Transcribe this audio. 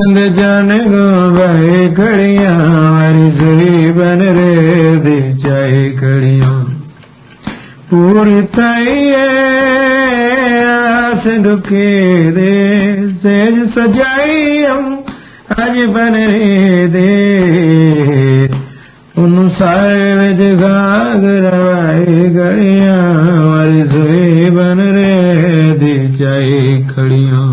सिंध जान गो बहे खड़िया हमारी सड़ी बन रे दे चाहे खड़िया। पूरी तई आस दुखे दे सेज सजाई हम अज बन रे दे। उन सारे विच गाग रवाए गड़िया हमारी सोए बन रे दे चाहे खड़िया।